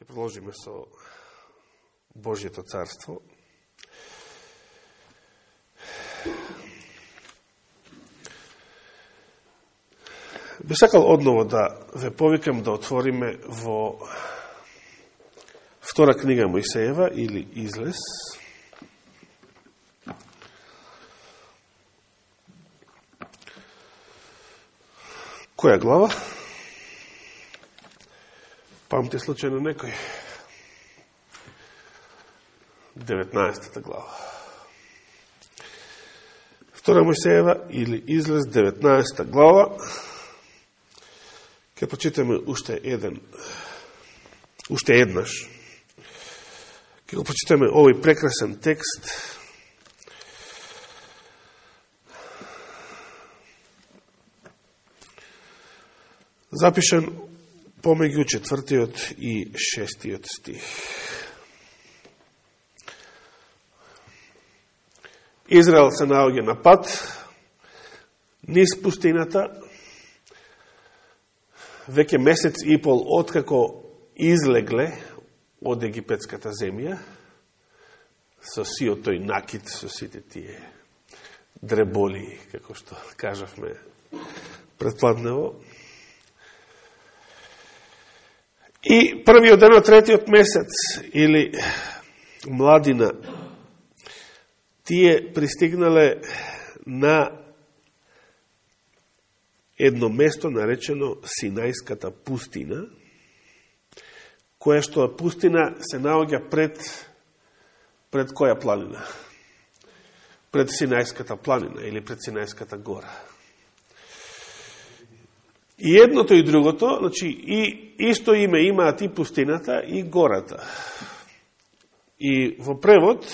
Ке продолжиме со Божието царство. Би сакал одново да ве повикам да отвориме во втора книга Моисеева или Излез. Која глава? Памти случајно некој? 19 глава. Втора Мојсеева или Излез 19 глава. Ке почитаме уште еден, уште еднаш. Ке го почитаме овој прекрасен текст. Запишен помеѓу четвртиот и шестиот стих. Израел се наоѓа на пат низ пустината, веќе месец и пол откако излегле од египетската земја, со сиот тој накид, со сите тие дреболи, како што кажавме предпладнево, И првиот ден од третиот месец, или младина, тие пристигнале на едно место наречено Синајската пустина, која што пустина се наоѓа пред, пред која планина? Пред Синајската планина или пред Синајската гора. И едното и другото, значи, и исто име имаат и пустината и гората. И во превод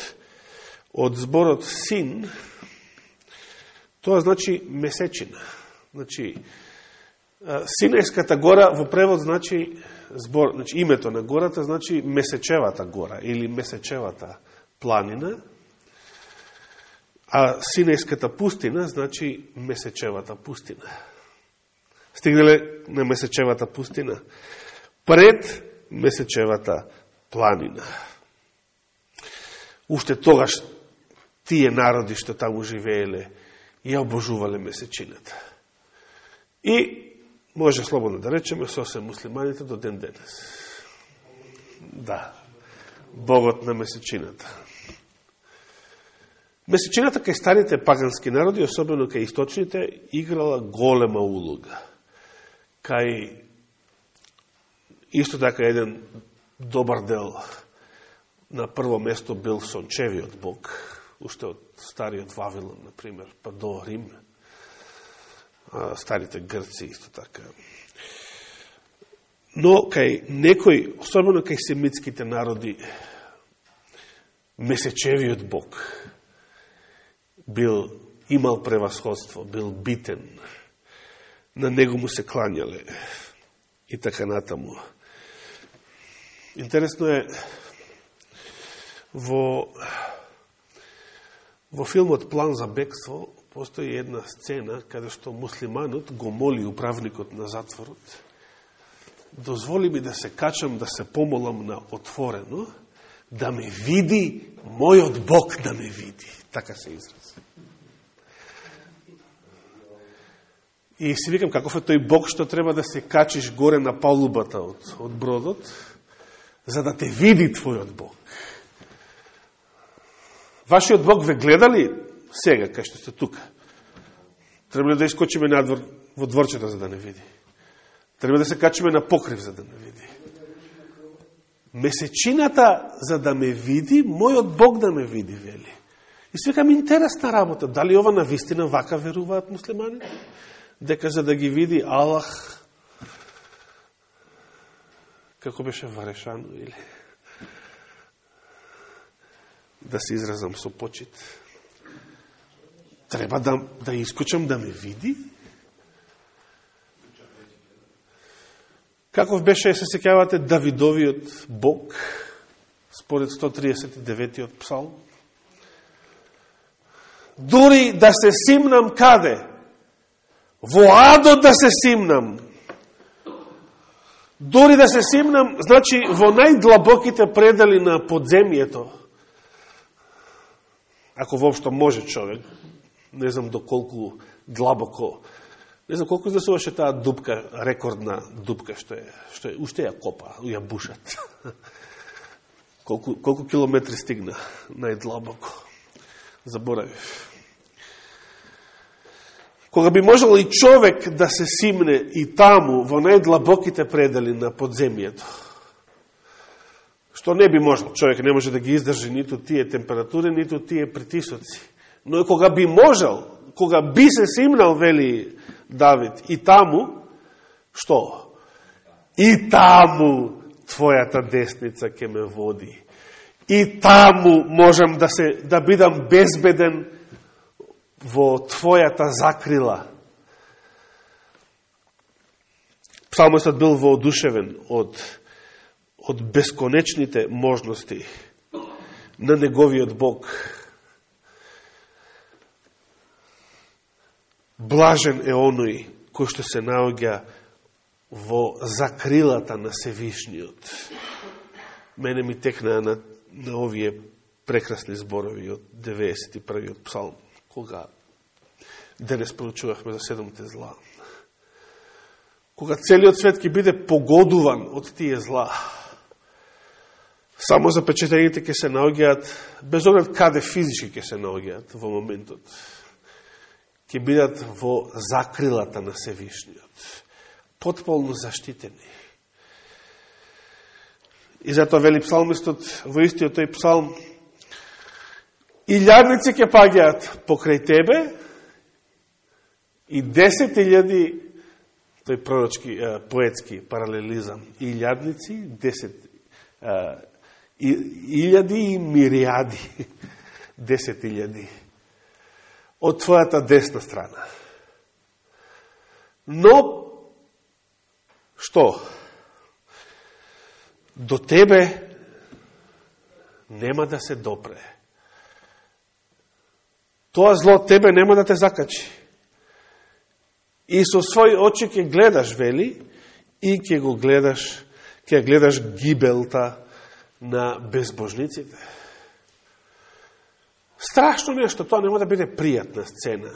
од зборот син, тоа значи месечина. Значи, Синајската гора во превод значи збор, значи името на гората значи месечевата гора или месечевата планина, а Синајската пустина значи месечевата пустина стигнале на Месечевата пустина, пред Месечевата планина. Уште тогаш тие народи што таму живееле ја обожувале месечината. И може слободно да речеме сосем муслиманите до ден денес. Да, богот на месечината. Месечината кај старите пагански народи, особено кај источните, играла голема улога кај исто така еден добар дел. На прво место бил сончевиот бог, уште од стариот Вавилон, например, па до Рим, старите грци исто така. Но кај некој, особено кај семитските народи, месечевиот бог бил имал превасходство, бил битен, на него му се кланјале и така натаму. Интересно е во во филмот План за бегство постои една сцена каде што муслиманот го моли управникот на затворот дозволи ми да се качам, да се помолам на отворено, да ме види, мојот Бог да ме види. Така се изрази. И си викам, каков е тој Бог што треба да се качиш горе на палубата од, од бродот, за да те види твојот Бог. Вашиот Бог ве гледали сега, кај што сте тука? Треба ли да искочиме надвор во дворчето за да не види? Треба да се качиме на покрив за да не види? Месечината за да ме види, мојот Бог да ме види, вели. И свекам интересна работа. Дали ова на вистина вака веруваат муслиманите? Дека за да ги види Аллах, како беше варешано или да се изразам со почит, треба да, да искучам да ме види? Каков беше, се сеќавате Давидовиот Бог, според 139-тиот псалм? Дури да се симнам каде? Во адот да се симнам. Дори да се симнам, значи во најдлабоките предели на подземието, ако воопшто може човек, не знам доколку длабоко, не знам колку изнесуваше таа дупка, рекордна дупка, што е, што е, уште ја копа, ја бушат. колку, колку километри стигна најдлабоко. Заборавив. Кога би можел и човек да се симне и таму, во најдлабоките предели на подземието, што не би можел, човек не може да ги издржи ниту тие температури, ниту тие притисоци. Но и кога би можел, кога би се симнал, вели Давид, и таму, што? И таму твојата десница ќе ме води. И таму можам да се да бидам безбеден во Твојата закрила. Псалмостот бил воодушевен од, од бесконечните можности на неговиот Бог. Блажен е оној кој што се наоѓа во закрилата на Севишниот. Мене ми текна на, на овие прекрасни зборови од 91. псалм кога да денес проучувахме за седомте зла. Кога целиот свет ќе биде погодуван од тие зла, само запечатените ќе се наоѓаат, без оглед каде физички ќе се наоѓаат во моментот, ќе бидат во закрилата на Севишниот, потполно заштитени. И затоа вели псалмистот во истиот тој псалм, илјадници ќе паѓаат покрај тебе и 10.000 тој пророчки, поетски паралелизам. Илјадници, 10 илјади и мириади, 10.000 од твојата десна страна. Но, што? До тебе нема да се допре тоа зло тебе нема да те закачи. И со свој очи ќе гледаш, вели, и ќе го гледаш, ќе гледаш гибелта на безбожниците. Страшно нешто, тоа нема да биде пријатна сцена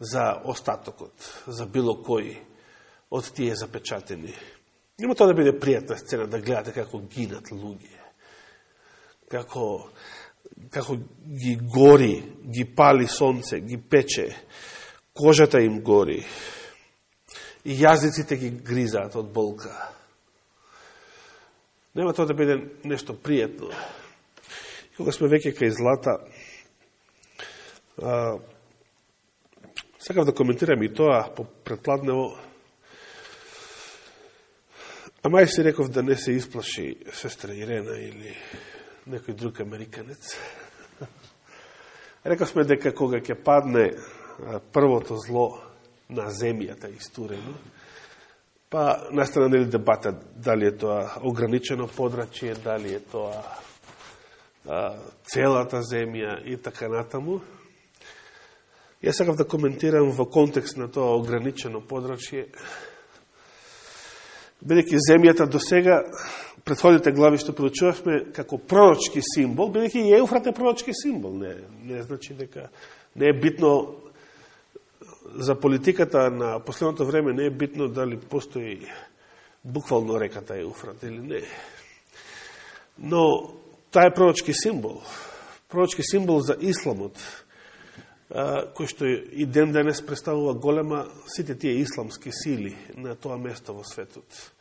за остатокот, за било кој од тие запечатени. Нема тоа да биде пријатна сцена да гледате како гинат луѓе, како како ги гори, ги пали сонце, ги пече, кожата им гори, и јазиците ги гризаат од болка. Нема тоа да биде нешто пријетно. И кога сме веќе кај злата, а, сакав да коментирам и тоа по предпладнево, а мај си реков да не се исплаши сестра Ирена или некој друг американец. Рекавме дека кога ќе падне првото зло на земјата истурено, па настана нели дебата дали е тоа ограничено подрачје, дали е тоа а, целата земја и така натаму. Јас сакав да коментирам во контекст на тоа ограничено подрачје, бидејќи земјата до сега предходните глави што проучувавме како пророчки символ, бидејќи и Еуфрат е пророчки символ, не, не значи дека не е битно за политиката на последното време не е битно дали постои буквално реката Еуфрат или не. Но таа е пророчки символ. Пророчки символ за исламот, кој што и ден денес представува голема сите тие исламски сили на тоа место во светот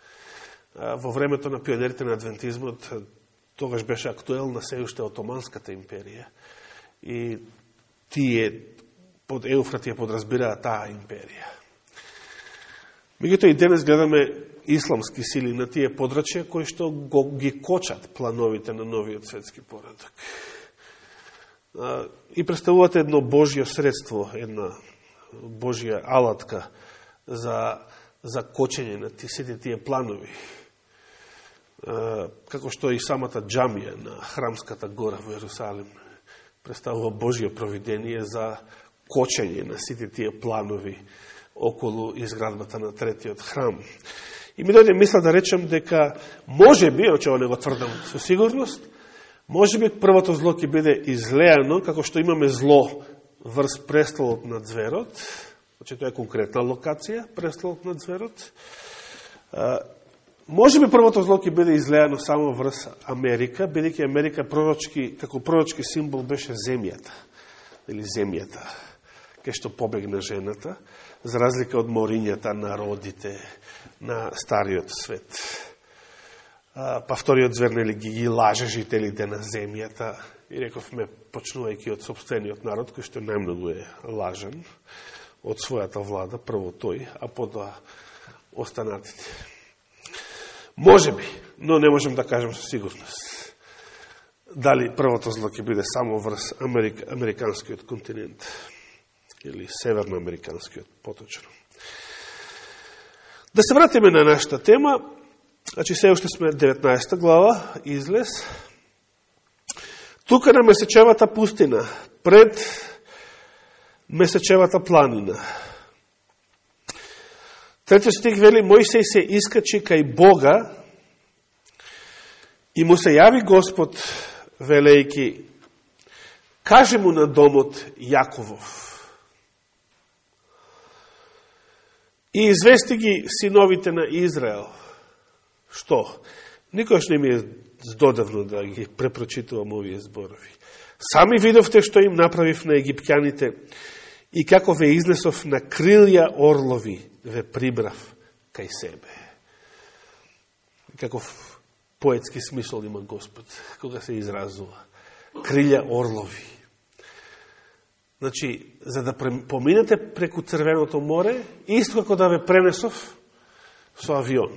во времето на пионерите на адвентизмот, тогаш беше актуелна се уште Отоманската империја и тие под Еуфрат ја подразбираа таа империја. Меѓуто и денес гледаме исламски сили на тие подрачја кои што го, ги кочат плановите на новиот светски поредок. И представувате едно Божјо средство, една Божја алатка за, за кочење на сите тие планови како што и самата джамија на Храмската гора во Јерусалим представува Божје провидение за кочење на сите тие планови околу изградбата на третиот храм. И ми дојде мисла да речем дека може би, оче не го тврдам со сигурност, може би првото зло ќе биде излеано, како што имаме зло врз престолот на зверот, значи тоа е конкретна локација, престолот на зверот, може би првото зло ќе биде излеано само врз Америка, бидејќи Америка пророчки, како пророчки символ беше земјата, или земјата, кај што побегна жената, за разлика од морињата, народите, на стариот свет. Па вториот звер нели ги, ги лаже жителите на земјата и рековме почнувајќи од собствениот народ кој што најмногу е лажен од својата влада, прво тој, а потоа останатите. Може би, но не можем да кажем со сигурност. Дали првото зло ќе биде само врз Америк, американскиот континент или северноамериканскиот поточно. Да се вратиме на нашата тема. Значи, се уште сме 19 глава, излез. Тука на Месечевата пустина, пред Месечевата планина. Трети стих вели, Мојсей се искачи кај Бога и му се јави Господ, велејки, каже му на домот Јаковов, И извести ги синовите на Израел. Што? Никош не ми е здодавно да ги препрочитувам овие зборови. Сами видовте што им направив на египтјаните и како ве изнесов на крилја орлови, ве прибрав кај себе. Каков поетски смисол има Господ, кога се изразува. Крилја орлови. Значи, за да поминете преку Црвеното море, исто како да ве пренесов со авион.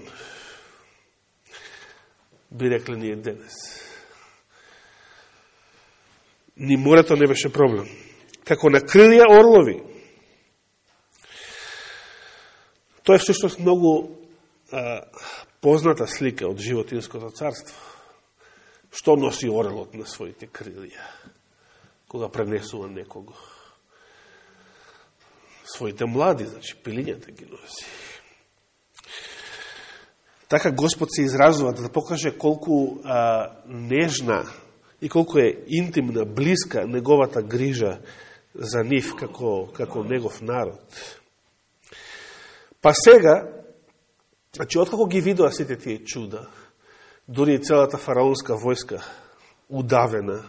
Би рекле ние денес. Ни морето не беше проблем. Како на крилија орлови. Тоа е всушност многу а, позната слика од животинското царство. Што носи орелот на своите крилија, кога пренесува некого? своите млади, значи пилињата ги носи. Така Господ се изразува да покаже колку а, нежна и колку е интимна, близка неговата грижа за нив како, како негов народ. Па сега, значи, откако ги видува сите тие чуда, дури и целата фараонска војска удавена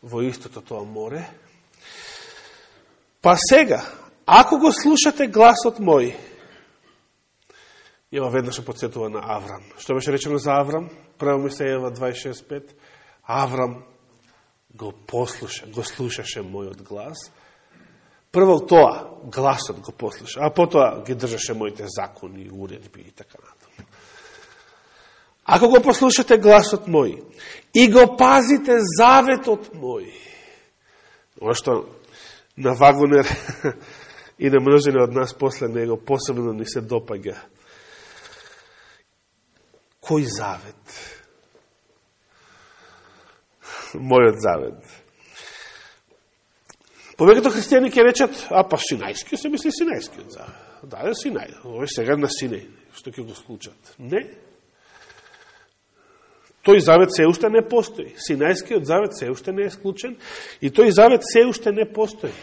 во истото тоа море, па сега, Ако го слушате гласот мој, Ева веднаш подсетува на Аврам. Што беше речено за Аврам? Прво Мисејева 26.5. Аврам го послуша, го слушаше мојот глас. Прво тоа, гласот го послуша, а потоа ги држаше моите закони, уредби и така натаму. Ако го послушате гласот мој и го пазите заветот мој, Ова што на Вагонер и на множене од нас после него посебно ни се допаѓа. Кој завет? Мојот завет. Повеќето христијани ќе речат, а па Синајски, се мисли Синајскиот завет. Да, да, е Синај. Ово сега на Синај, што ќе го склучат. Не. Тој завет се уште не постои. Синајскиот завет се уште не е склучен и тој завет се уште не постои.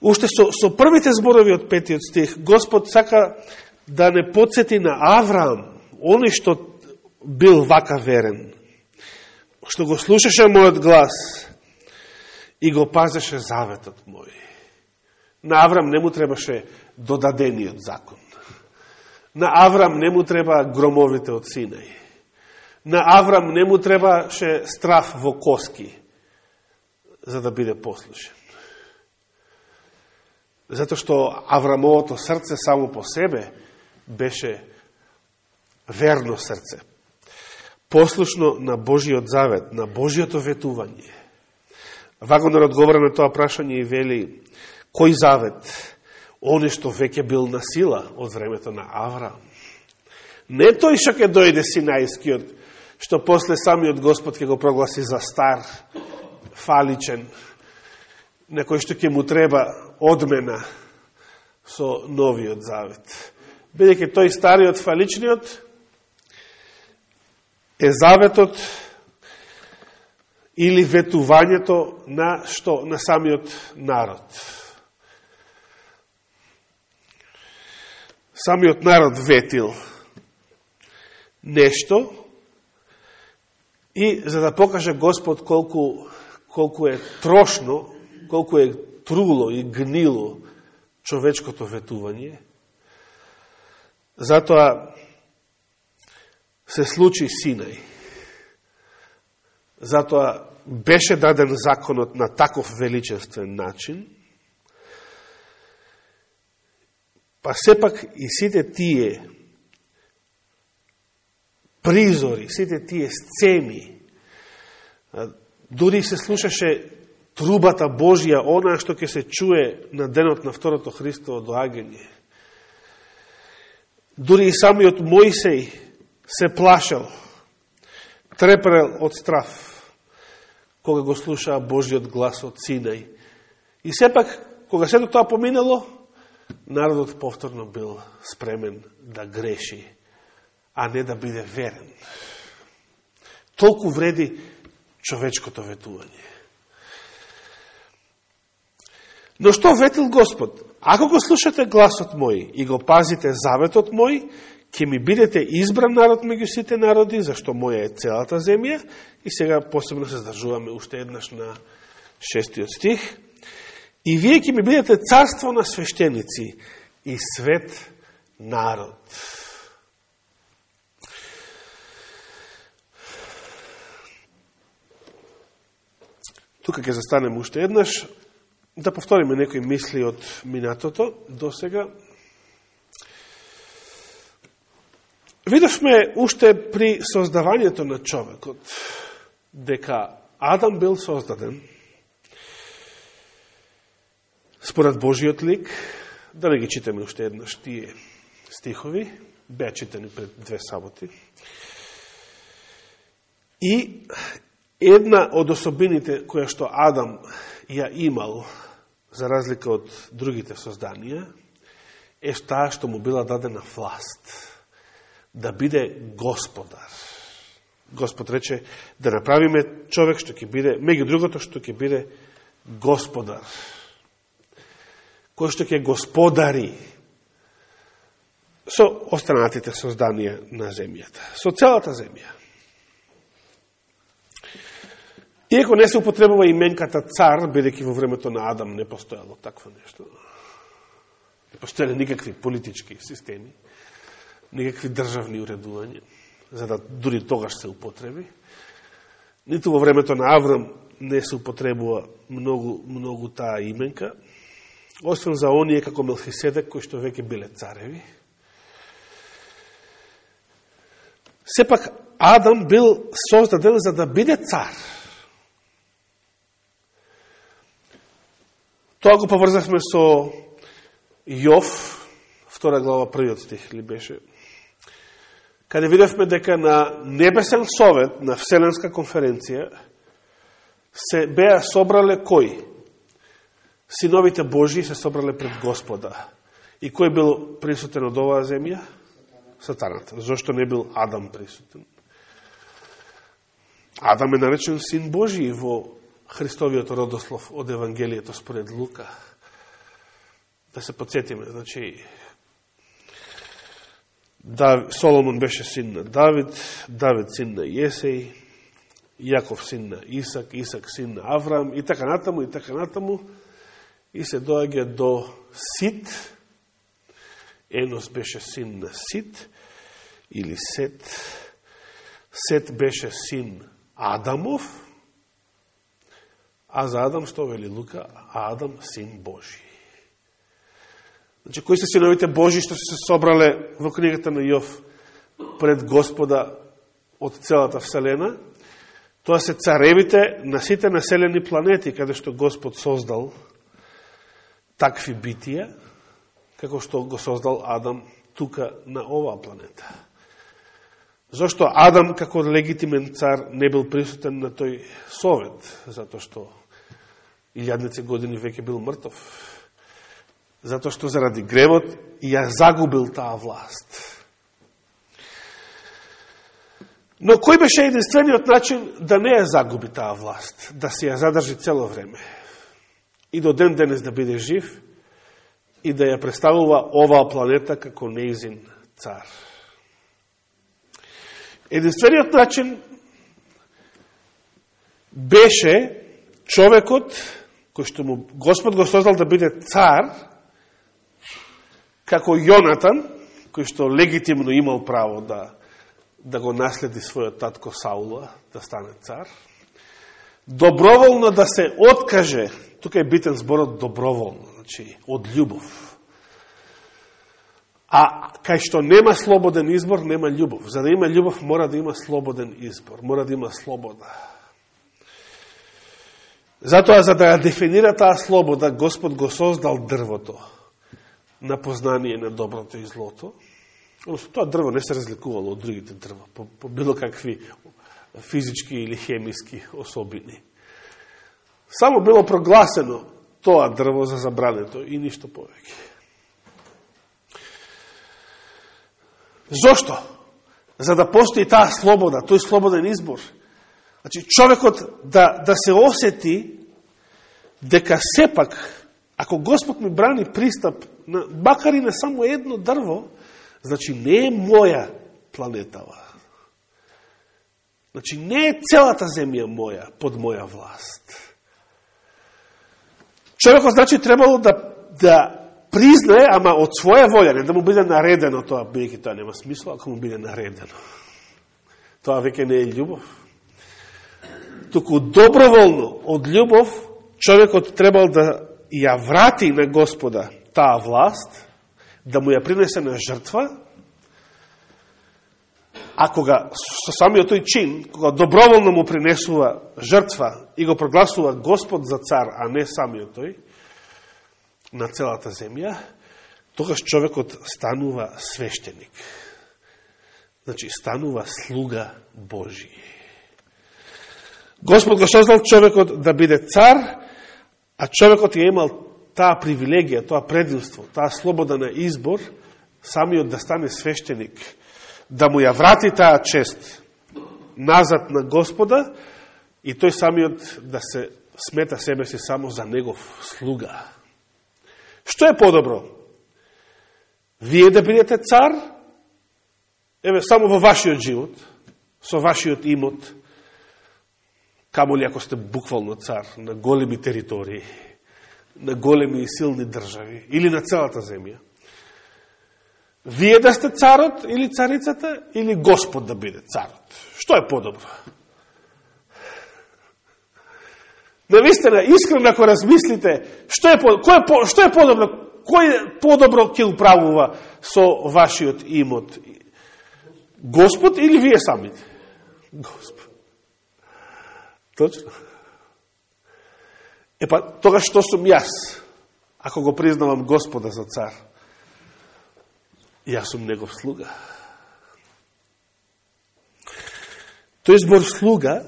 Уште со, со првите зборови од петиот стих, Господ сака да не подсети на Авраам, оној што бил вака верен, што го слушаше мојот глас и го пазеше заветот мој. На Аврам не му требаше додадениот закон. На Аврам не му треба громовите од Синај. На Аврам не му требаше страф во коски, за да биде послушен. Зато што Аврамовото срце само по себе беше верно срце. Послушно на Божиот завет, на Божиото ветување. Вагонер одговора на тоа прашање и вели, кој завет? Оне што веќе бил на сила од времето на Авраам. Не тој што ќе дојде Синајскиот, што после самиот Господ ќе го прогласи за стар, фаличен, на кој што ќе му треба одмена со новиот завет. Бидеќи тој стариот фаличниот е заветот или ветувањето на што? На самиот народ. Самиот народ ветил нешто и за да покаже Господ колку, колку е трошно, колку е труло и гнило човечкото ветување, затоа се случи Синај. Затоа беше даден законот на таков величествен начин, па сепак и сите тие призори, сите тие сцени, дури се слушаше трубата Божија, она што ќе се чуе на денот на второто Христово доагање. Дури и самиот Моисеј се плашал, треперел од страф, кога го слушаа Божиот глас од Синај. И сепак, кога сето тоа поминало, народот повторно бил спремен да греши, а не да биде верен. Толку вреди човечкото ветување. Но што ветил Господ? Ако го слушате гласот мој и го пазите заветот мој, ќе ми бидете избран народ меѓу сите народи, зашто моја е целата земја. И сега посебно се здржуваме уште еднаш на шестиот стих. И вие ќе ми бидете царство на свештеници и свет народ. Тука ќе застанем уште еднаш, да повториме некои мисли од минатото до сега. Видовме уште при создавањето на човекот, дека Адам бил создаден според Божиот лик, да не ги читаме уште еднаш тие стихови, беа читани пред две саботи. И една од особините која што Адам ја имал, за разлика од другите созданија, е таа што му била дадена власт да биде господар. Господ рече да направиме човек што ќе биде, меѓу другото што ќе биде господар. Кој што ќе господари со останатите созданија на земјата, со целата земја. Иако не се употребува именката цар, бидејќи во времето на Адам не постоело такво нешто. Не постоеле никакви политички системи никакви државни уредувања, за да дури тогаш се употреби. Ниту во времето на Аврам не се употребува многу, многу таа именка, освен за оние како Мелхиседек, кои што веќе биле цареви. Сепак, Адам бил создаден за да биде цар. Тоа го поврзахме со Јов, втора глава, првиот стих ли беше, каде видевме дека на Небесен совет, на Вселенска конференција, се беа собрале кои? Синовите Божи се собрале пред Господа. И кој бил присутен од оваа земја? Сатаната. Зошто не бил Адам присутен? Адам е наречен син Божи во Христовиот родослов од Евангелието според Лука. Да се подсетиме, значи, Дав, Соломон беше син на Давид, Давид син на Јесеј, Јаков син на Исак, Исак син на Авраам и така натаму и така натаму и се доаѓа до Сит. Енос беше син на Сит или Сет. Сет беше син Адамов, а за Адам што вели Лука? Адам син Божи. Значи, кои се синовите Божи што се собрале во книгата на Јов пред Господа од целата Вселена? Тоа се царевите на сите населени планети, каде што Господ создал такви битија, како што го создал Адам тука на оваа планета. Зошто Адам, како легитимен цар, не бил присутен на тој совет, затоа што илјадници години веќе бил мртов затоа што заради гревот ја загубил таа власт. Но кој беше единствениот начин да не ја загуби таа власт, да се ја задржи цело време и до ден денес да биде жив и да ја представува оваа планета како неизин цар. Единствениот начин беше човекот кој што му Господ го создал да биде цар, како Јонатан, кој што легитимно имал право да да го наследи својот татко Саула, да стане цар, доброволно да се откаже, тука е битен зборот доброволно, значи, од љубов. А кај што нема слободен избор, нема љубов. За да има љубов, мора да има слободен избор, мора да има слобода. Затоа, за да ја дефинира таа слобода, Господ го создал дрвото на познание на доброто и злото, Одnosno, тоа дрво не се разликувало од другите дрва, по, по било какви физички или хемиски особини. Само било прогласено тоа дрво за забрането и ништо повеќе. Зошто? За да постои таа слобода, тој слободен избор. Значи, човекот да, да се осети дека сепак, ако Господ ми брани пристап, на, бакар и на само едно дрво, Значи, не е моја планетава. Значи, не е целата земја моја, под моја власт. Човекот, значи, требало да, да признае, ама од своја волја, не да му биде наредено тоа, бидеќи тоа нема смисла, ако му биде наредено. Тоа веќе не е љубов. Туку доброволно, од љубов, човекот требал да ја врати на Господа таа власт, да му ја принесе на жртва, а кога со самиот тој чин, кога доброволно му принесува жртва и го прогласува Господ за цар, а не самиот тој, на целата земја, тогаш човекот станува свештеник. Значи, станува слуга Божи. Господ го создал човекот да биде цар, а човекот ја имал таа привилегија, тоа предилство, таа слобода на избор, самиот да стане свештеник, да му ја врати таа чест назад на Господа и тој самиот да се смета себе си само за негов слуга. Што е подобро? Вие да бидете цар, еве, само во вашиот живот, со вашиот имот, камо ли ако сте буквално цар на големи територии, на големи и силни држави или на целата земја. Вие да сте царот или царицата или Господ да биде царот. Што е подобро? Навистина, искрено ако размислите, што е, кој е, што е подобро? Кој подобро ќе управува со вашиот имот? Господ или вие самите? Господ. Точно. Е па, тога што сум јас, ако го признавам Господа за цар? Јас сум негов слуга. Тој збор слуга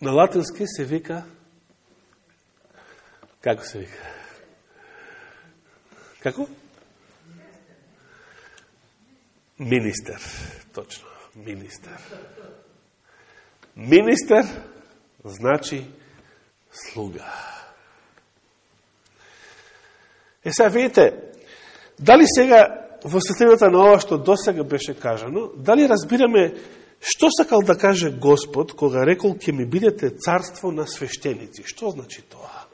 на латински се вика како се вика? Како? Министер. Точно. Министер. Министер значи слуга. Е, сега видите, дали сега во светлината на ова што досега беше кажано, дали разбираме што сакал да каже Господ кога рекол ќе ми бидете царство на свештеници? Што значи тоа?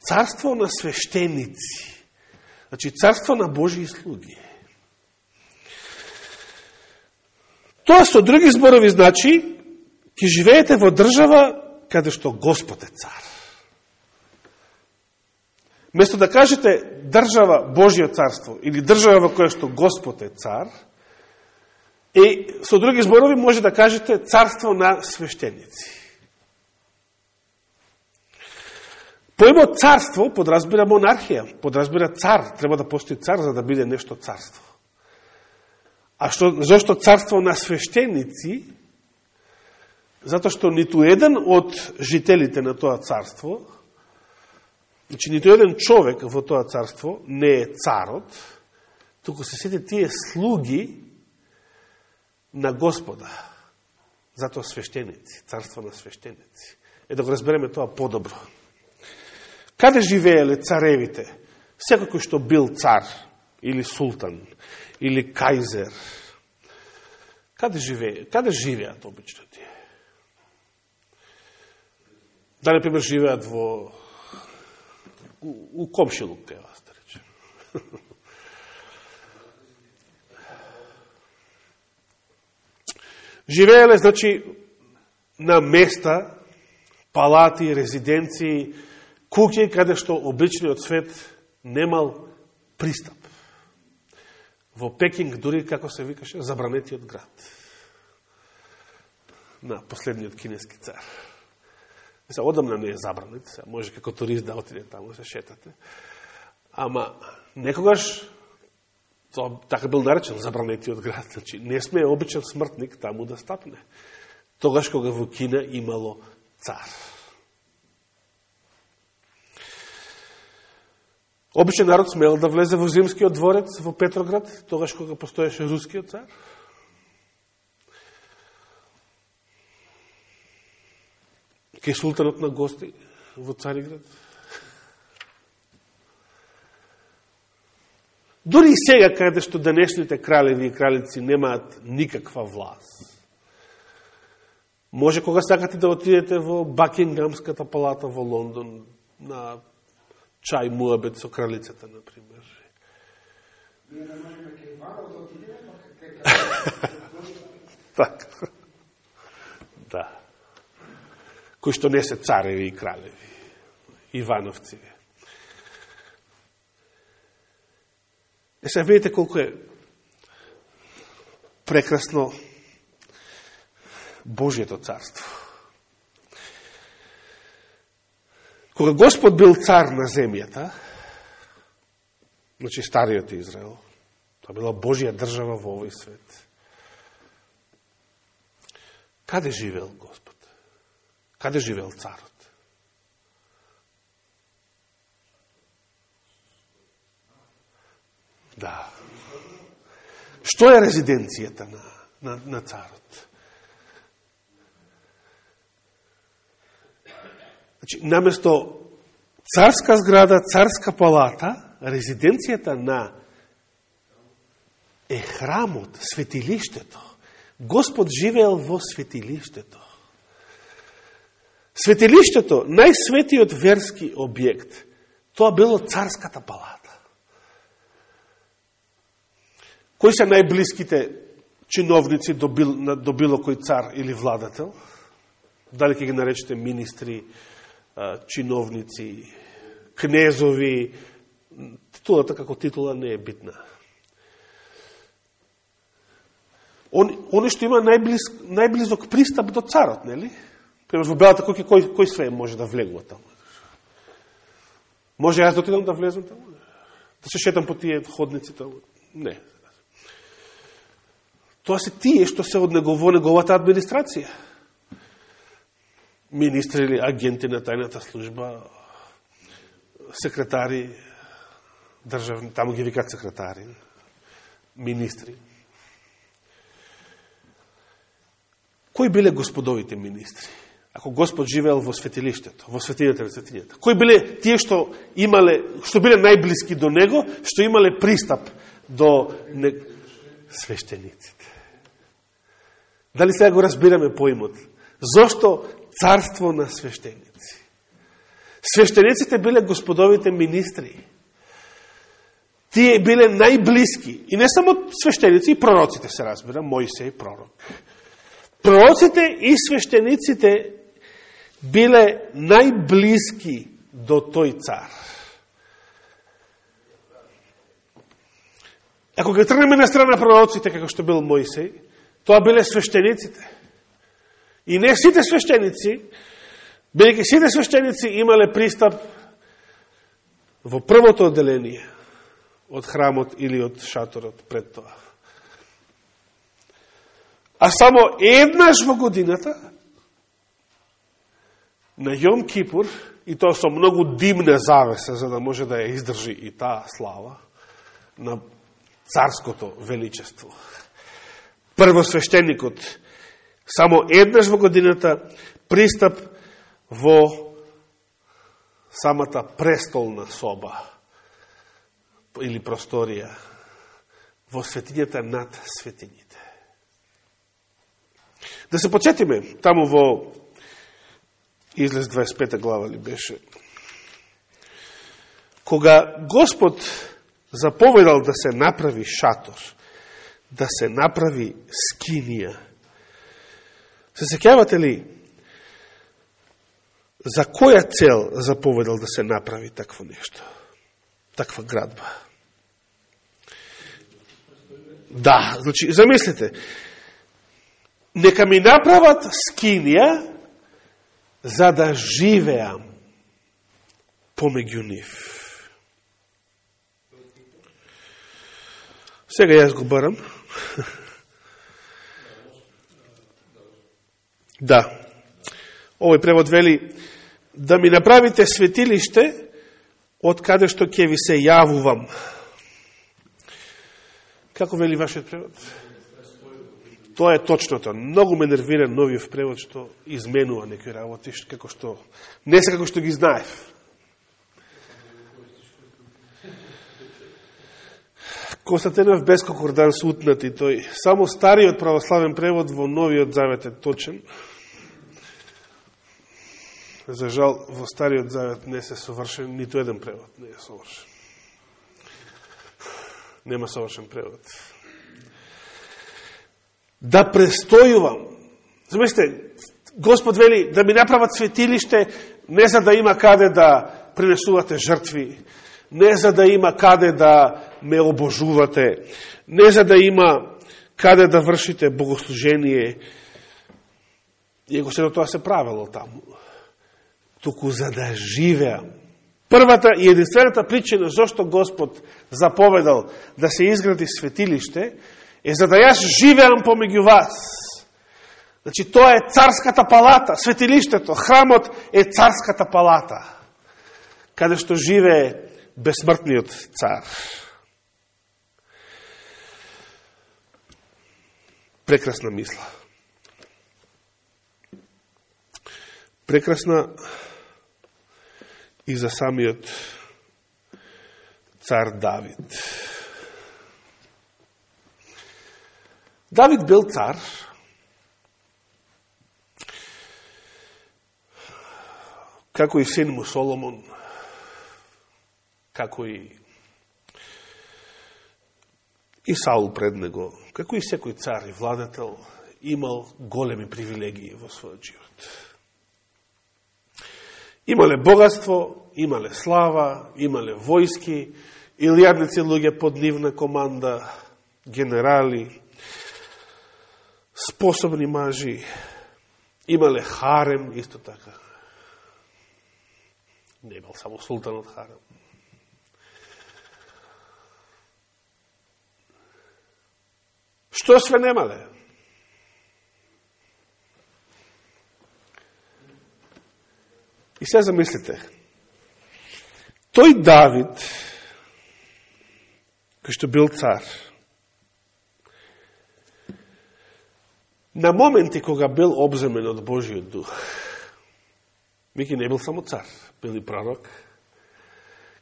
Царство на свештеници. Значи царство на Божии слуги. Тоа со други зборови значи ќе живеете во држава каде што Господ е цар. Место да кажете држава Божие царство или држава во која што Господ е цар, и со други зборови може да кажете царство на свештеници. Поимот царство подразбира монархија, подразбира цар, треба да постои цар за да биде нешто царство. А што, зашто царство на свештеници Затоа што ниту еден од жителите на тоа царство Значи, ниту еден човек во тоа царство не е царот, туку се сите тие слуги на Господа. Затоа свештеници, царство на свештеници. Е да го разбереме тоа подобро. Каде живееле царевите? Секој што бил цар, или султан, или кајзер. Каде живее? Каде живеат обично тие? Да, например, живеат во у, у комшилук, те вас да речем. Живееле, значи, на места, палати, резиденции, куќи, каде што обичниот свет немал пристап. Во Пекинг, дури, како се викаше, забранетиот град. На последниот кинески цар. Се, одамна не е забранет, се, може како турист да отиде таму, се шетате. Ама, некогаш, тоа така бил наречен забранетиот град, значи, не сме обичен смртник таму да стапне. Тогаш кога во Кина имало цар. Обичен народ смел да влезе во зимскиот дворец во Петроград, тогаш кога постоеше рускиот цар. Ке султанот на гости во Цариград. Дори и сега, каде што денешните кралеви и кралици немаат никаква власт. Може кога сакате да отидете во Бакингамската палата во Лондон на чај муабет со кралицата, например. така. Да. Кои што не се цареви и кралеви, Ивановци. Е се видите колко е прекрасно Божието царство. Кога Господ бил цар на земјата, значи Стариот Израел, тоа била Божија држава во овој свет. Каде живел Господ? Каде живел царот? Да. Што е резиденцијата на, на, на царот? Значи, наместо царска зграда, царска палата, резиденцијата на е храмот, светилиштето. Господ живеел во светилиштето. Светилиштето, најсветиот верски објект, тоа било царската палата. Кои се најблиските чиновници до, бил, до било кој цар или владател? Дали ќе ги наречете министри, чиновници, кнезови, титулата така како титула не е битна. Он, они што има најблиз, најблизок пристап до царот, нели? Пример, во Белата куќа, кој, кој све може да влегува таму? Може јас да отидам да влезам таму? Да се шетам по тие ходници таму? Не. Тоа се тие што се од него во неговата администрација министри или агенти на тајната служба, секретари, државни, таму ги викат секретари, министри. Кои биле господовите министри? Ако Господ живеел во светилиштето, во светињата на светињата. Кои биле тие што имале, што биле најблиски до него, што имале пристап до не... свештениците? Дали сега го разбираме поимот? Зошто царство на свештеници. Свештениците биле господовите министри. Тие биле најблиски. И не само свештеници, и пророците се разбира, Мојсей пророк. Пророците и свештениците биле најблиски до тој цар. Ако ги трнеме на страна пророците, како што бил Мојсей, тоа биле свештениците. И не сите свештеници, бидејќи сите свештеници имале пристап во првото отделение од храмот или од шаторот пред тоа. А само еднаш во годината, на Јом Кипур, и тоа со многу димна завеса, за да може да ја издржи и таа слава на царското величество. Првосвещеникот само еднаш во годината пристап во самата престолна соба или просторија во светињата над светињите. Да се почетиме таму во излез 25 глава ли беше. Кога Господ заповедал да се направи шатор, да се направи скинија, се секјавате ли за која цел заповедал да се направи такво нешто? Таква градба? Да, значи, замислите, нека ми направат скинија за да живеам помеѓу нив. Сега јас го барам. да. Овој превод вели да ми направите светилиште од каде што ќе ви се јавувам. Како вели вашиот превод? Тоа е точното. Многу ме нервира новиот превод што изменува некои работи, како што не се како што ги знаев. Константинов без конкордан сутнати тој. Само стариот православен превод во новиот завет е точен. За жал, во стариот завет не се совршен, ниту еден превод не е совршен. Нема совршен превод да престојувам. Замислите, Господ вели да ми направат светилиште не за да има каде да принесувате жртви, не за да има каде да ме обожувате, не за да има каде да вршите богослужение. И се до тоа се правило таму. Туку за да живеам. Првата и единствената причина зашто Господ заповедал да се изгради светилиште е за да јас живеам помеѓу вас. Значи, тоа е царската палата, светилиштето, храмот е царската палата, каде што живее безсмртниот цар. Прекрасна мисла. Прекрасна и за самиот цар Давид. Давид бил цар, како и син му Соломон, како и и Саул пред него, како и секој цар и владател, имал големи привилегии во својот живот. Имале богатство, имале слава, имале војски, илјадници луѓе под нивна команда, генерали, способни мажи, имале харем исто така. Не имал само султанот харем. Што све немале? И се замислите, тој Давид, кој што бил цар, На моменти кога бил обземен од Божиот дух, Мики не бил само цар, бил и пророк,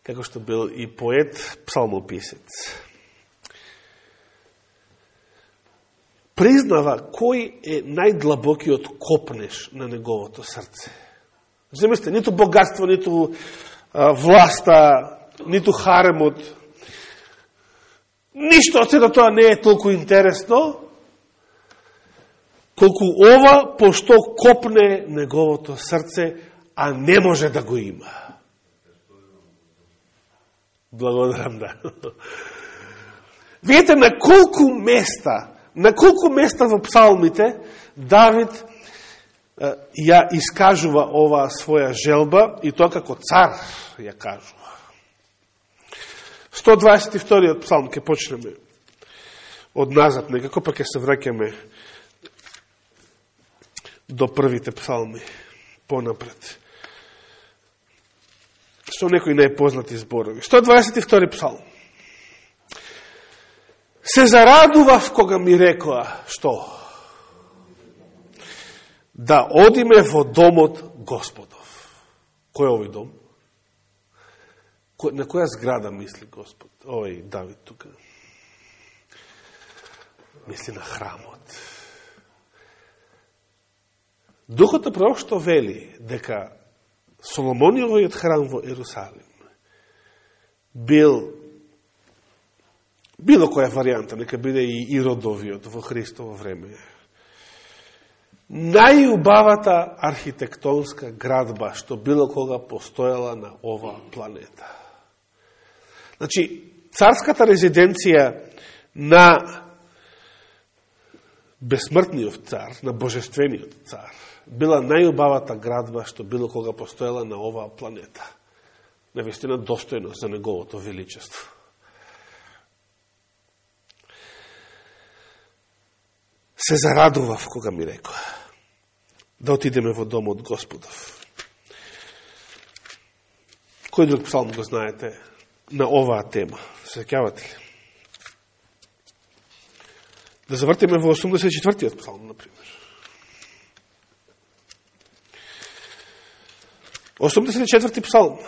како што бил и поет, псалмописец. Признава кој е најдлабокиот копнеш на неговото срце. Замислите, ниту богатство, ниту а, власта, ниту харемот, ништо од тоа не е толку интересно, колку ова пошто копне неговото срце, а не може да го има. Благодарам, да. Видете на колку места, на колку места во псалмите Давид ја искажува оваа своја желба и тоа како цар ја кажува. 122 псалм ке почнеме од назад некако, па ќе се враќаме до првите псалми понапред. со некои најпознати зборови. 122 псалм. Се зарадував кога ми рекоа, што? Да одиме во домот Господов. Кој е овој дом? На која зграда мисли Господ? Овој Давид тука. Мисли на храмот. Духот на што вели дека Соломониовиот храм во Ерусалим бил било која варијанта, нека биде и Иродовиот во Христово време. Најубавата архитектонска градба што било кога постојала на ова планета. Значи, царската резиденција на бесмртниот цар, на божествениот цар, била најубавата градба што било кога постоела на оваа планета. Навистина достојно за неговото величество. Се зарадував кога ми рекоа да отидеме во домот Господов. Кој друг псалм го знаете на оваа тема? Се сеќавате ли? Да завртиме во 84-тиот псалм, например. 84 псалм.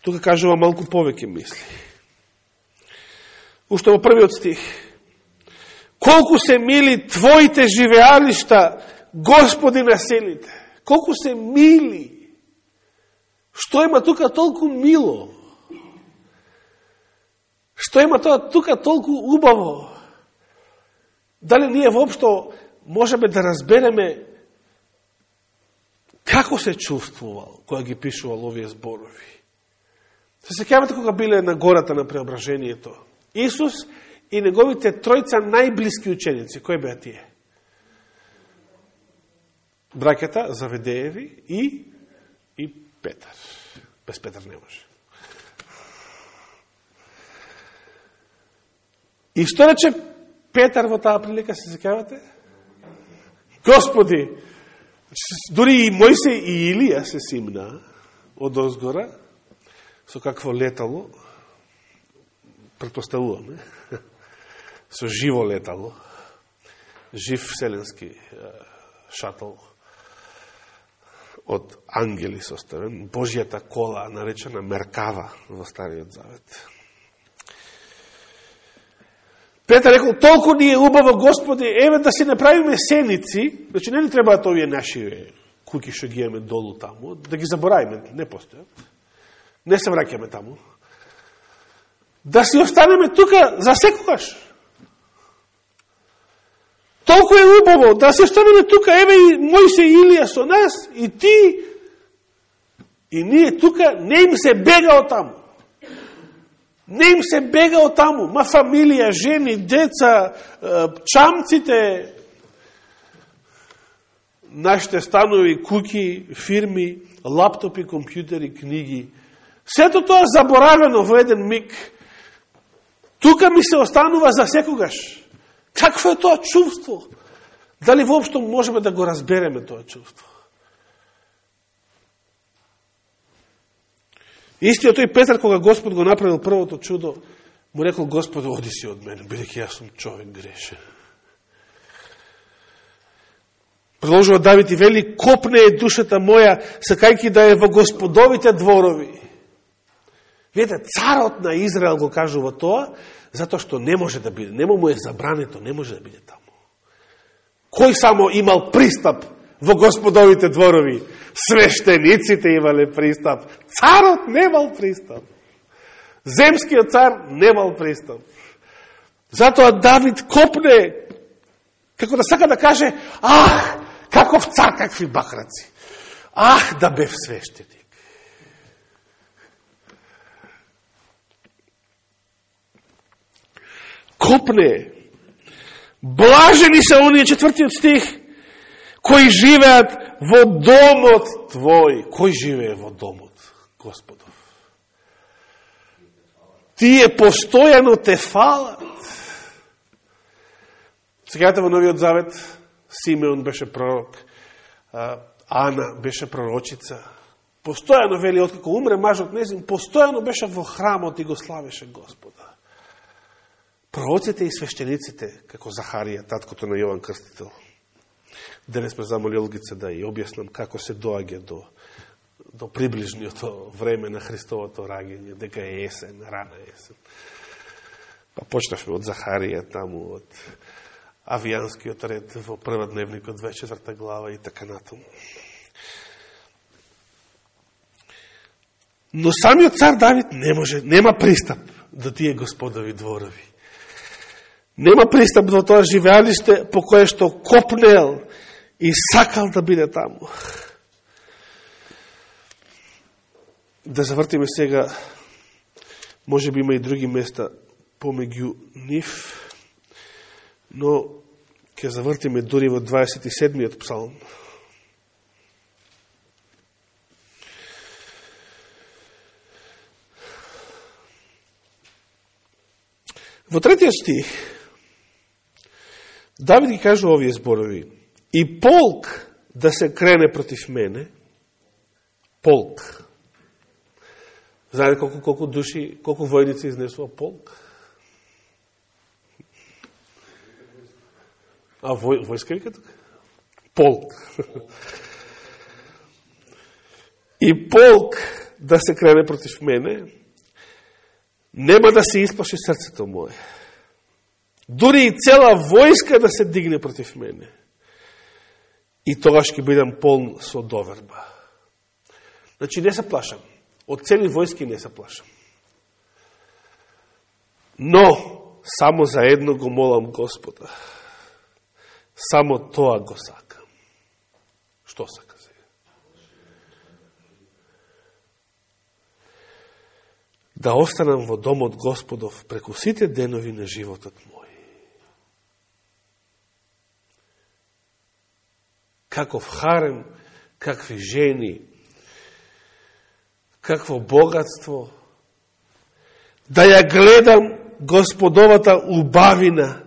Тука кажува малку повеќе мисли. Уште во првиот стих. Колку се мили Твоите живеалишта, Господи на селите. Колку се мили. Што има тука толку мило? Што има тоа тука толку убаво? Дали ние воопшто можеме да разбереме Како се чувствувал кога ги пишувал овие зборови? Се секјавате кога биле на гората на преображението? Исус и неговите тројца најблиски ученици, кои беа тие? Бракета Заведееви и и Петар. Без Петар не може. И што рече Петар во таа прилика, се секјавате? Господи, дури и Мојсе и Илија се симна од озгора со какво летало, предпоставуваме, со живо летало, жив вселенски шатл од ангели составен, Божијата кола, наречена Меркава во Стариот Завет. Петар рекол, толку ни е убаво, Господи, еве да си направиме сеници, значи не ни требаат да овие наши куки што ги имаме долу таму, да ги заборавиме, не постојат. Не се враќаме таму. Да си останеме тука за секогаш. Толку е убаво да се ставиме тука, еве и Мојсе и Илија со нас, и ти, и ние тука, не им се бега од таму. Не им се бега од таму. Ма фамилија, жени, деца, чамците, нашите станови, куки, фирми, лаптопи, компјутери, книги. Сето тоа заборавено во еден миг. Тука ми се останува за секогаш. Какво е тоа чувство? Дали воопшто можеме да го разбереме тоа чувство? Истиот тој Петар, кога Господ го направил првото чудо, му рекол, Господ, оди си од мене, бидеќи јас сум човек грешен. Продолжува Давид и вели, копне е душата моја, сакајки да е во господовите дворови. Видете, царот на Израел го кажува тоа, затоа што не може да биде, нема му е забрането, не може да биде таму. Кој само имал пристап во господовите дворови? Свештениците имале пристап. Царот немал пристап. Земскиот цар немал пристап. Затоа Давид копне, како да сака да каже, ах, каков цар, какви бахраци. Ах, да бев свештеник. Копне. Блажени се оние четвртиот стих, кои живеат во домот Твој. Кој живее во домот Господов? Тие постојано те фалат. Сегата во Новиот Завет, Симеон беше пророк, Ана беше пророчица, постојано, вели, откако умре мажот незин, постојано беше во храмот и го славеше Господа. Пророците и свештениците, како Захарија, таткото на Јован Крстител, денес ме замолил Гице да ја објаснам како се доаѓа до, до приближниото време на Христовото раѓање, дека е есен, рана есен. Па почнавме од Захарија таму, од авијанскиот ред во прва дневник од 24 глава и така натаму. Но самиот цар Давид не може, нема пристап до тие господови дворови. Нема пристап до тоа живеалиште по кое што копнел и сакал да биде таму. Да завртиме сега, може би има и други места помеѓу нив, но ќе завртиме дури во 27-иот псалм. Во третиот стих, Давид ги кажува овие зборови. И полк да се крене против мене, полк. Знаете колку, колку души, колку војници изнесува полк? А вој, војска вика тука? Полк. И полк да се крене против мене, нема да се исплаши срцето моје Дури и цела војска да се дигне против мене. И тогаш ќе бидам полн со доверба. Значи, не се плашам. Од цели војски не се плашам. Но, само за едно го молам Господа. Само тоа го сакам. Што сака се? Да останам во домот Господов преку сите денови на животот мој. Каков харем, какви жени, какво богатство, да ја гледам Господовата убавина,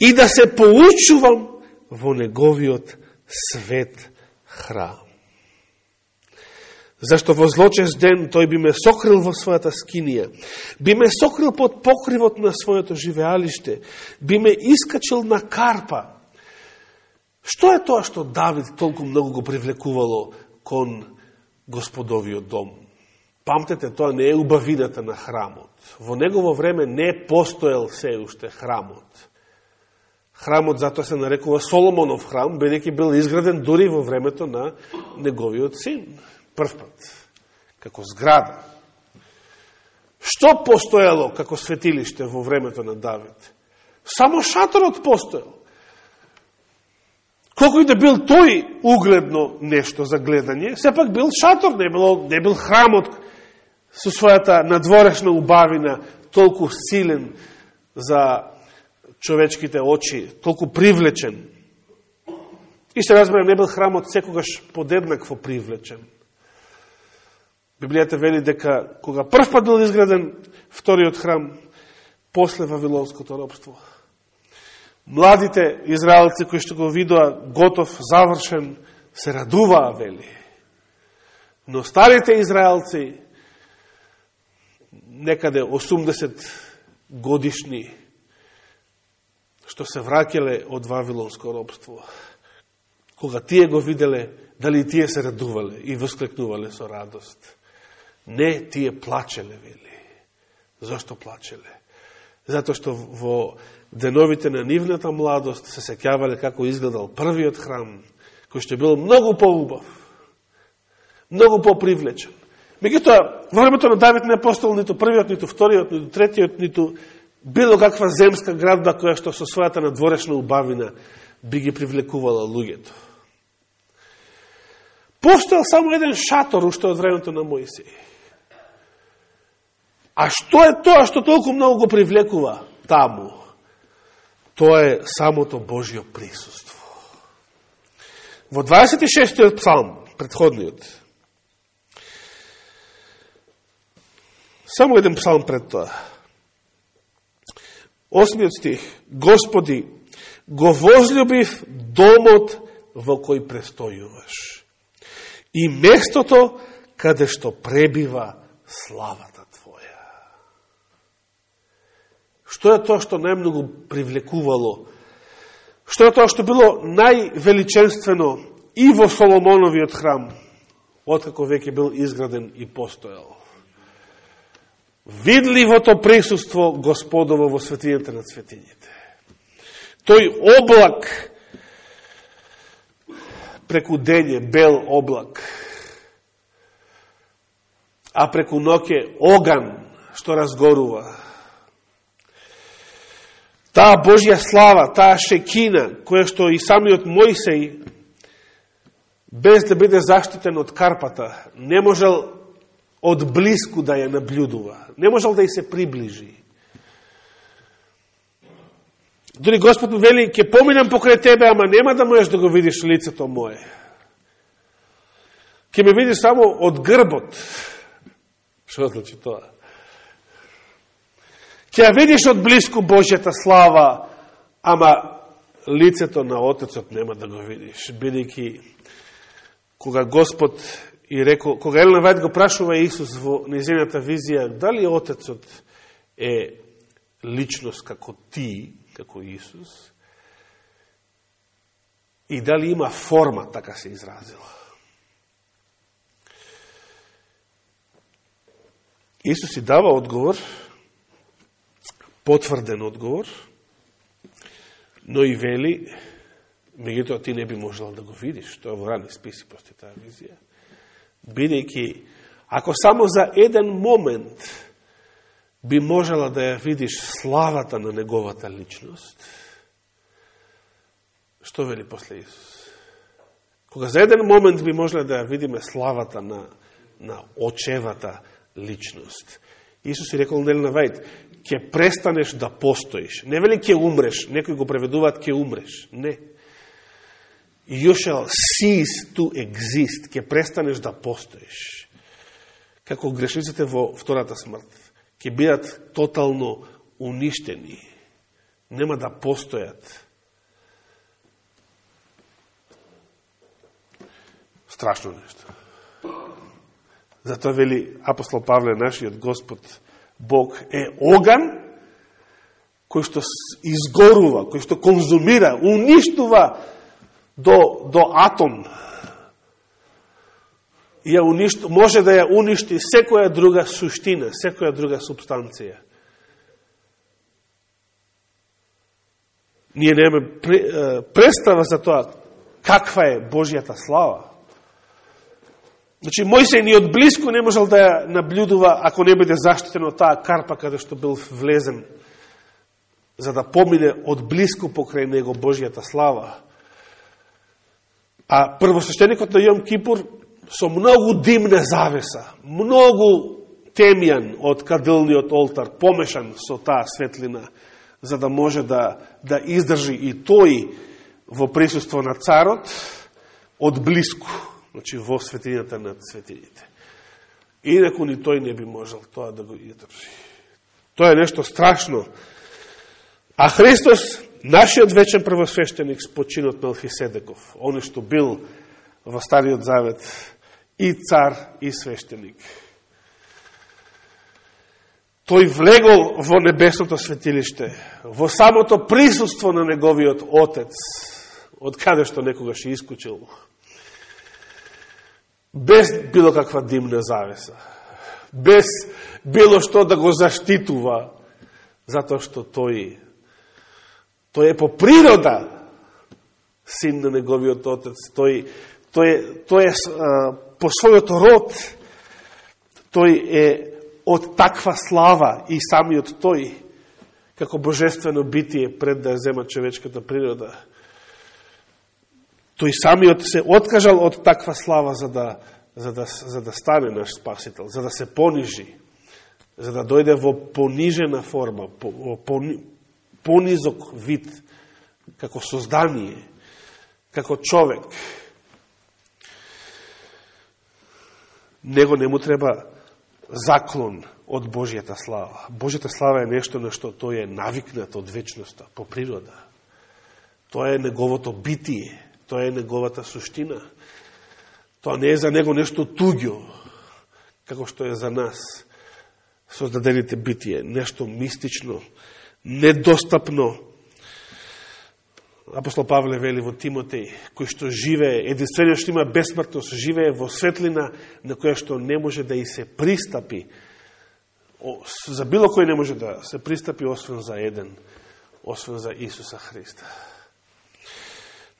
и да се поучувам во неговиот свет храм. Зашто во злочест ден тој би ме сокрил во својата скинија, би ме сокрил под покривот на своето живеалиште, би ме искачил на карпа. Што е тоа што Давид толку многу го привлекувало кон господовиот дом? Памтете, тоа не е убавината на храмот. Во негово време не постоел се уште храмот. Храмот затоа се нарекува Соломонов храм, бидејќи бил изграден дури во времето на неговиот син. Првпат, како зграда. Што постоело како светилиште во времето на Давид? Само шаторот постоел. Колко и да бил тој угледно нешто за гледање, сепак бил шатор, не, било, не бил храмот со својата надворешна убавина толку силен за човечките очи, толку привлечен. И се разбере, не бил храмот секогаш подеднакво привлечен. Библијата вели дека кога прв пат бил изграден вториот храм, после Вавилонското робство, младите израелци кои што го видоа готов, завршен, се радуваа, вели. Но старите израелци, некаде 80 годишни, што се враќале од Вавилонско робство. Кога тие го виделе, дали тие се радувале и восклекнувале со радост. Не, тие плачеле, вели. Зошто плачеле? Зато што во деновите на нивната младост се секјавале како изгледал првиот храм, кој што бил многу поубав, многу попривлечен. Меѓутоа, во времето на Давид не постал ниту првиот, ниту вториот, ниту третиот, ниту било каква земска градба која што со својата надворешна убавина би ги привлекувала луѓето. Постоел само еден шатор уште од времето на Моисеј. А што е тоа што толку многу го привлекува таму? Тоа е самото Божио присуство. Во 26. псалм, предходниот, само еден псалм пред тоа, Осмиот стих. Господи, го возлюбив домот во кој престојуваш. И местото каде што пребива славата Што е тоа што најмногу привлекувало? Што е тоа што било највеличенствено и во Соломоновиот храм, откако веќе бил изграден и постоел? Видливото присуство Господово во светињата на светињите. Тој облак преку дење, бел облак, а преку ноќе оган што разгорува. Таа Божја слава, таа шекина, која што и самиот Мојсей, без да биде заштитен од карпата, не можел од близку да ја наблюдува. Не можел да ја се приближи. Дори Господ му вели, ќе поминам покрај тебе, ама нема да можеш да го видиш лицето мое. Ке ме видиш само од грбот. Што значи тоа? Ке ја видиш од близко Божјата слава, ама лицето на Отецот нема да го видиш, бидејќи кога Господ и реко, кога Елена Вајд го прашува Исус во незината визија, дали Отецот е личност како ти, како Исус, и дали има форма, така се изразила. Исус и дава одговор, потврден одговор, но и вели, меѓутоа ти не би можел да го видиш, тоа во рани списи постои таа визија, бидејќи, ако само за еден момент би можела да ја видиш славата на неговата личност, што вели после Исус? Кога за еден момент би можела да ја видиме славата на, на очевата личност, Исус и рекол нели на Вајд, ќе престанеш да постоиш. Не вели ќе умреш, некои го преведуваат ќе умреш. Не. You shall cease to exist, ќе престанеш да постоиш. Како грешниците во втората смрт ќе бидат тотално уништени. Нема да постојат. Страшно нешто. Затоа вели апостол Павле, нашиот Господ, Бог е оган, кој што изгорува, кој што конзумира, уништува до, до атом ја уништ, може да ја уништи секоја друга суштина, секоја друга субстанција. Ние немаме представа за тоа каква е Божијата слава. Значи, Мојсей ни од близко не можел да ја наблюдува ако не биде заштитено таа карпа каде што бил влезен за да помине од близко покрај него Божијата слава. А првосвещеникот на Јом Кипур со многу димна завеса, многу темјан од кадилниот олтар, помешан со таа светлина, за да може да, да издржи и тој во присуство на царот од близко, значи во светињата на светињите. Инаку ни тој не би можел тоа да го издржи. Тоа е нешто страшно. А Христос, нашиот вечен првосвещеник, спочинот Мелхиседеков, оне што бил во Стариот Завет, и цар и свештеник. Тој влегол во небесното светилиште, во самото присуство на неговиот отец, од каде што некогаш искучил, без било каква димна завеса, без било што да го заштитува, затоа што тој, тој е по природа син на неговиот отец, тој, тој, тој е по својот род, тој е од таква слава и самиот тој, како божествено битие пред да зема човечката природа. Тој самиот се откажал од таква слава за да, за да, за да стане наш спасител, за да се понижи, за да дојде во понижена форма, во понизок вид, како создание, како човек, него не му треба заклон од Божијата слава. Божијата слава е нешто на што тој е навикнат од вечноста, по природа. Тоа е неговото битие, тоа е неговата суштина. Тоа не е за него нешто туѓо, како што е за нас создадените битие, нешто мистично, недостапно. Апостол Павле вели во Тимотеј, кој што живее, единствено што има бесмртност, живее во светлина на која што не може да и се пристапи. За било кој не може да се пристапи, освен за еден, освен за Исуса Христа.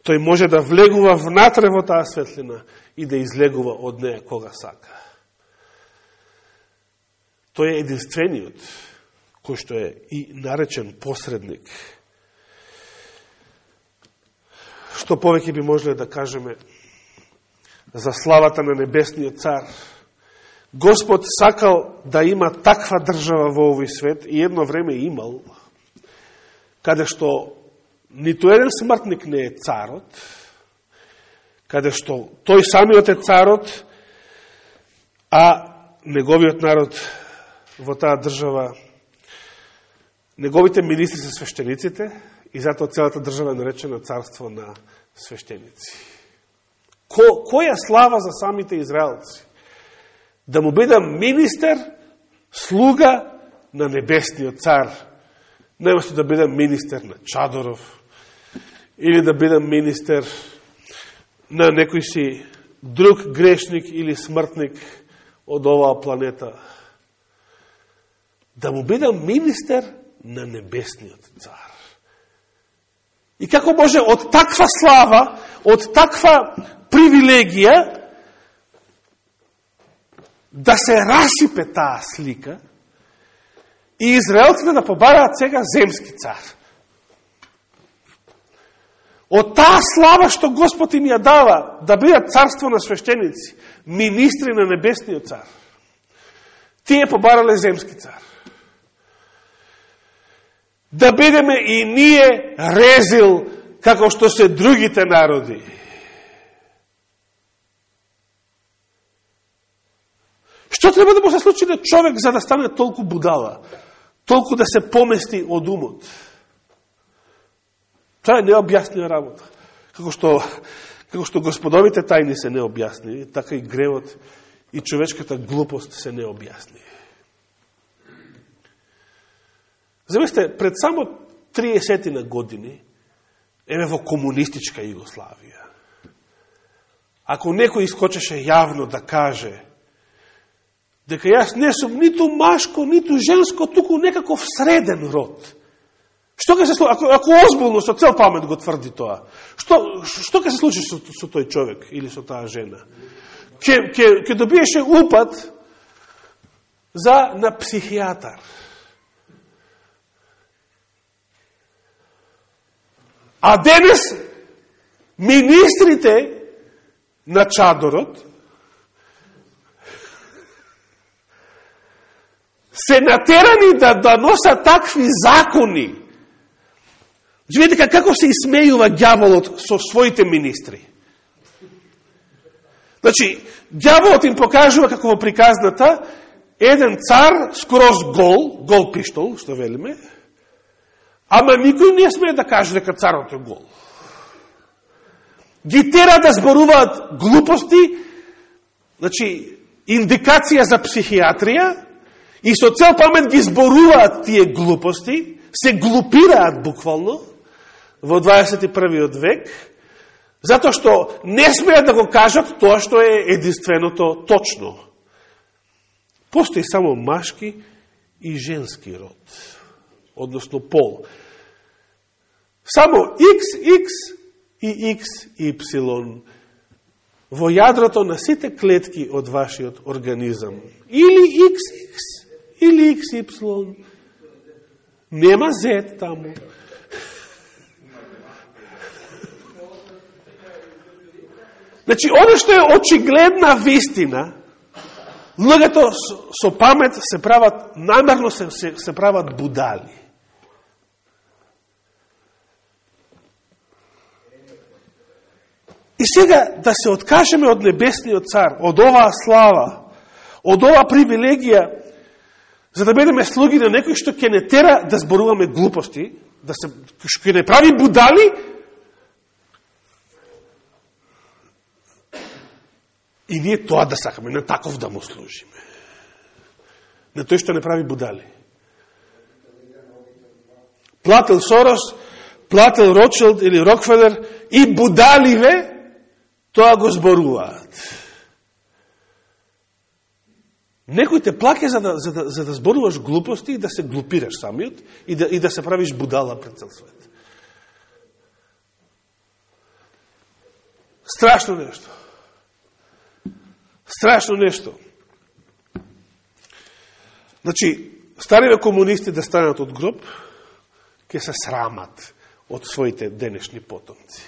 Тој може да влегува внатре во таа светлина и да излегува од неја кога сака. Тој е единствениот кој што е и наречен посредник. Што повеќе би можеле да кажеме за славата на небесниот цар. Господ сакал да има таква држава во овој свет и едно време имал, каде што ниту еден смртник не е царот, каде што тој самиот е царот, а неговиот народ во таа држава, неговите министри се свештениците и затоа целата држава е наречена царство на свештеници. Ко, која слава за самите израелци? Да му бидам министер, слуга на небесниот цар, неместо да бидам министер на Чадоров, или да бидам министер на некој си друг грешник или смртник од оваа планета. Да му бидам министер на небесниот цар. И како може од таква слава, од таква привилегија, да се расипе таа слика и израелците да побараат сега земски цар од таа слава што Господ им ја дава, да бидат царство на свештеници, министри на небесниот цар. Тие побарале земски цар. Да бидеме и ние резил како што се другите народи. Што треба да му се случи на човек за да стане толку будала? Толку да се помести од умот? Тоа е необјаснива работа. Како што, како што господовите тајни се необјасни, така и гревот и човечката глупост се необјасни. Замислите, пред само 30 на години, еве во комунистичка Југославија, ако некој искочеше јавно да каже дека јас не сум ниту машко, ниту женско, туку некаков среден род, Што ќе се случи, ако, ако озбилно со цел памет го тврди тоа, што, што ќе се случи со, со тој човек или со таа жена? Ке, ке, ке добиеше упат за на психијатар. А денес министрите на чадорот се натерани да, да носат такви закони Значи, видите како се исмејува ѓаволот со своите министри. Значи, ѓаволот им покажува како во приказната еден цар скроз гол, гол пиштол, што велиме, ама никој не смее да каже дека царот е гол. Ги тера да зборуваат глупости, значи, индикација за психијатрија, и со цел памет ги зборуваат тие глупости, се глупираат буквално, во 21. век, затоа што не смеат да го кажат тоа што е единственото точно. Постои само машки и женски род, односно пол. Само XX и XY во јадрото на сите клетки од вашиот организам. Или XX, или XY. Нема Z таму. Значи, оно што е очигледна вистина, луѓето со, со памет се прават, намерно се, се, се прават будали. И сега да се откажеме од небесниот цар, од оваа слава, од оваа привилегија, за да бидеме слуги на некој што ќе не тера да зборуваме глупости, да се, што ќе не прави будали, И ние тоа да сакаме, на таков да му служиме. на тој што не прави будали. Платил Сорос, платил Рочелд или Рокфелер и будаливе, тоа го зборуваат. Некој те плаке за да, за, да, за да зборуваш глупости и да се глупираш самиот и да, и да се правиш будала пред цел свет. Страшно нешто. Страшно нешто. Значи, стариве комунисти да станат од гроб, ќе се срамат од своите денешни потомци.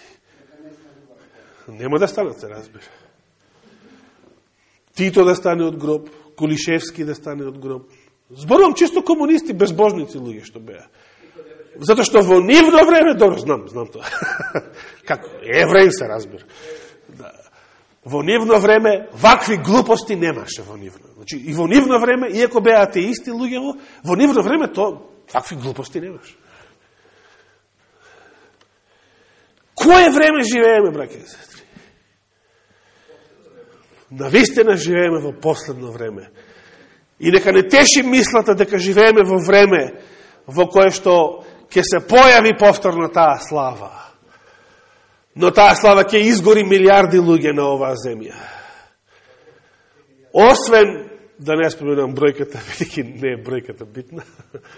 Нема да станат, се разбира. Тито да стане од гроб, Кулишевски да стане од гроб. Зборувам чисто комунисти, безбожници луѓе што беа. затоа што во нивно време, добро, знам, знам тоа. Како, евреи се разбира. Во нивно време, вакви глупости немаше во нивно. Значи, и во нивно време, иако беа атеисти луѓе, во нивно време, то, вакви глупости немаше. Кое време живееме, браке и сестри? Навистина живееме во последно време. И нека не теши мислата дека живееме во време во кое што ќе се појави повторно таа слава. Но таа слава ќе изгори милиарди луѓе на оваа земја. Освен, да не споменам бројката, бидеќи не е бројката битна,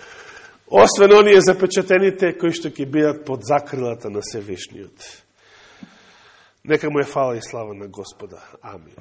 освен оние запечатените кои што ќе бидат под закрилата на Севишниот. Нека му е фала и слава на Господа. Амин.